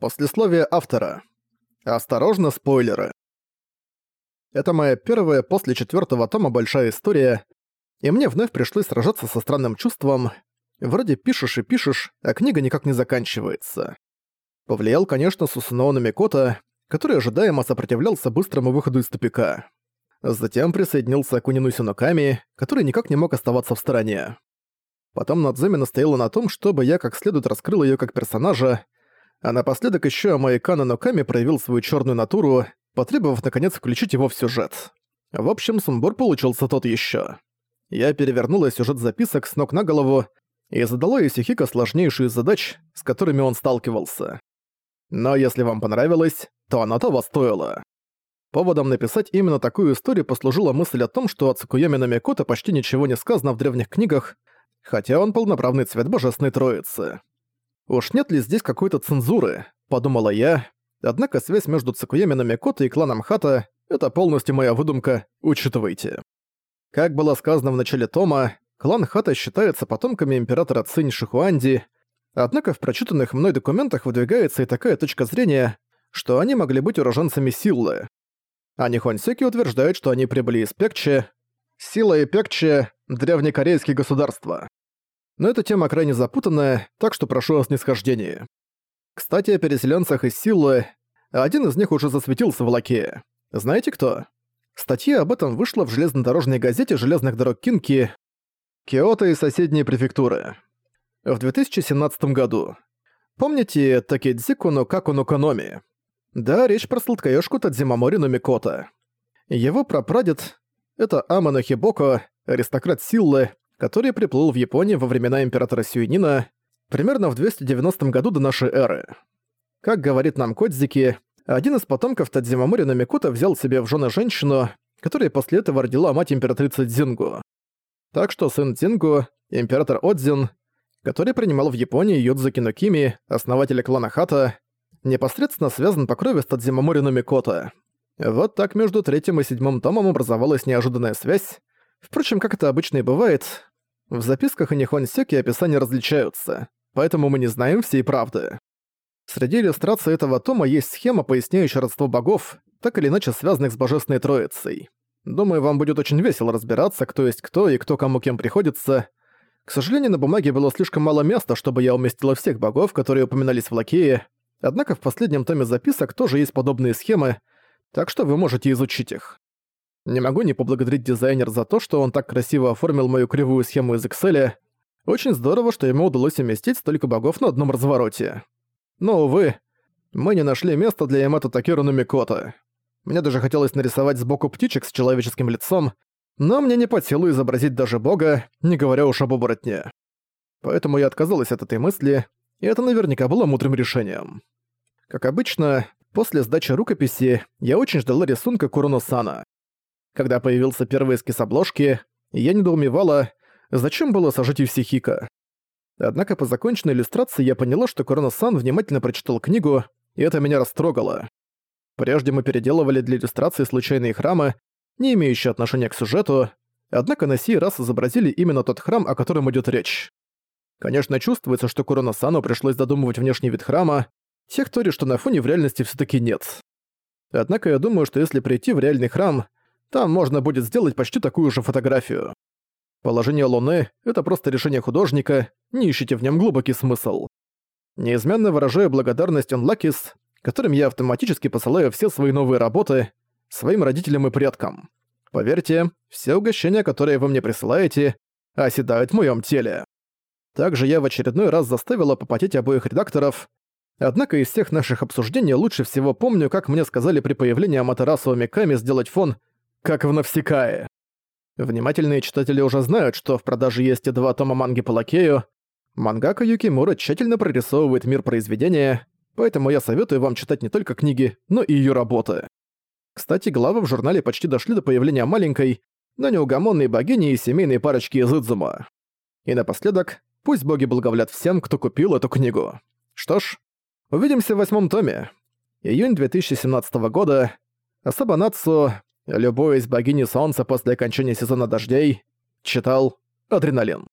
Послесловие автора. Осторожно, спойлеры. Это моя первая после четвертого тома большая история, и мне вновь пришлось сражаться со странным чувством. Вроде пишешь и пишешь, а книга никак не заканчивается. Повлиял, конечно, Сусуноу Микота, который ожидаемо сопротивлялся быстрому выходу из тупика. Затем присоединился к Унину Синоками, который никак не мог оставаться в стороне. Потом Надзуми настояла на том, чтобы я как следует раскрыл её как персонажа, а напоследок еще Амаикана Ноками проявил свою черную натуру, потребовав наконец включить его в сюжет. В общем, сумбур получился тот еще. Я перевернула сюжет записок с ног на голову и задала Исихико сложнейшие задач, с которыми он сталкивался. Но если вам понравилось, то оно того стоило. Поводом написать именно такую историю послужила мысль о том, что о Цукуяме Намикото почти ничего не сказано в древних книгах, хотя он полноправный цвет Божественной Троицы. «Уж нет ли здесь какой-то цензуры?» – подумала я. Однако связь между Цукуями Намикото и кланом Хата – это полностью моя выдумка, учитывайте. Как было сказано в начале тома, клан Хата считается потомками императора Цинь Шихуанди, однако в прочитанных мной документах выдвигается и такая точка зрения, что они могли быть уроженцами Силлы. А Нихонсеки утверждают, что они прибыли из Пекче. Сила и Пекче – древнекорейские государства но эта тема крайне запутанная, так что прошу о снисхождении. Кстати, о переселенцах из Силы. Один из них уже засветился в Лаке. Знаете кто? Статья об этом вышла в железнодорожной газете железных дорог Кинки «Киото и соседние префектуры» в 2017 году. Помните Такедзику но Каку но Каноми? Да, речь про сладкоёшку Тадзимамори но Микота. Его прапрадед — это Амано Хибоко, аристократ Силлы, который приплыл в Японию во времена императора Сюинина примерно в 290 году до нашей эры. Как говорит нам Кодзики, один из потомков Тадзимамори Намикута взял себе в жены женщину, которая после этого родила мать императрицы Дзингу. Так что сын Дзингу, император Отзин, который принимал в Японии Юдзуки Нокими, основателя клана Хата, непосредственно связан по крови с Тадзимамори Намикото. Вот так между третьим и седьмым томом образовалась неожиданная связь. Впрочем, как это обычно и бывает, в записках о Нихонсёке описания различаются, поэтому мы не знаем всей правды. Среди иллюстраций этого тома есть схема, поясняющая родство богов, так или иначе связанных с Божественной Троицей. Думаю, вам будет очень весело разбираться, кто есть кто и кто кому кем приходится. К сожалению, на бумаге было слишком мало места, чтобы я уместила всех богов, которые упоминались в Лакее, однако в последнем томе записок тоже есть подобные схемы, так что вы можете изучить их. Не могу не поблагодарить дизайнер за то, что он так красиво оформил мою кривую схему из Excel. Очень здорово, что ему удалось уместить столько богов на одном развороте. Но, увы, мы не нашли места для Ямато Такеру Микото. Мне даже хотелось нарисовать сбоку птичек с человеческим лицом, но мне не по силу изобразить даже бога, не говоря уж об оборотне. Поэтому я отказалась от этой мысли, и это наверняка было мудрым решением. Как обычно, после сдачи рукописи я очень ждала рисунка Куроно-сана. Когда появился первый эскиз обложки, я недоумевала, зачем было сажать Юсихика. Однако по законченной иллюстрации я поняла, что Корона-сан внимательно прочитал книгу, и это меня растрогало. Прежде мы переделывали для иллюстрации случайные храмы, не имеющие отношения к сюжету, однако на сей раз изобразили именно тот храм, о котором идет речь. Конечно, чувствуется, что Курона-сану пришлось додумывать внешний вид храма, тех тори, что на фоне в реальности все таки нет. Однако я думаю, что если прийти в реальный храм, там можно будет сделать почти такую же фотографию. Положение Луны — это просто решение художника, не ищите в нем глубокий смысл. Неизменно выражаю благодарность Онлакис, которым я автоматически посылаю все свои новые работы своим родителям и предкам. Поверьте, все угощения, которые вы мне присылаете, оседают в моем теле. Также я в очередной раз заставила попотеть обоих редакторов, однако из всех наших обсуждений лучше всего помню, как мне сказали при появлении Аматерасу Миками сделать фон как в Навсекае. Внимательные читатели уже знают, что в продаже есть и два тома манги по лакею. Мангака Юкимура тщательно прорисовывает мир произведения, поэтому я советую вам читать не только книги, но и ее работы. Кстати, главы в журнале почти дошли до появления маленькой, но неугомонной богини и семейной парочки из Идзума. И напоследок, пусть боги благоволят всем, кто купил эту книгу. Что ж, увидимся в восьмом томе. Июнь 2017 года. Особо Нацу Любой из богини солнца после окончания сезона дождей читал «Адреналин».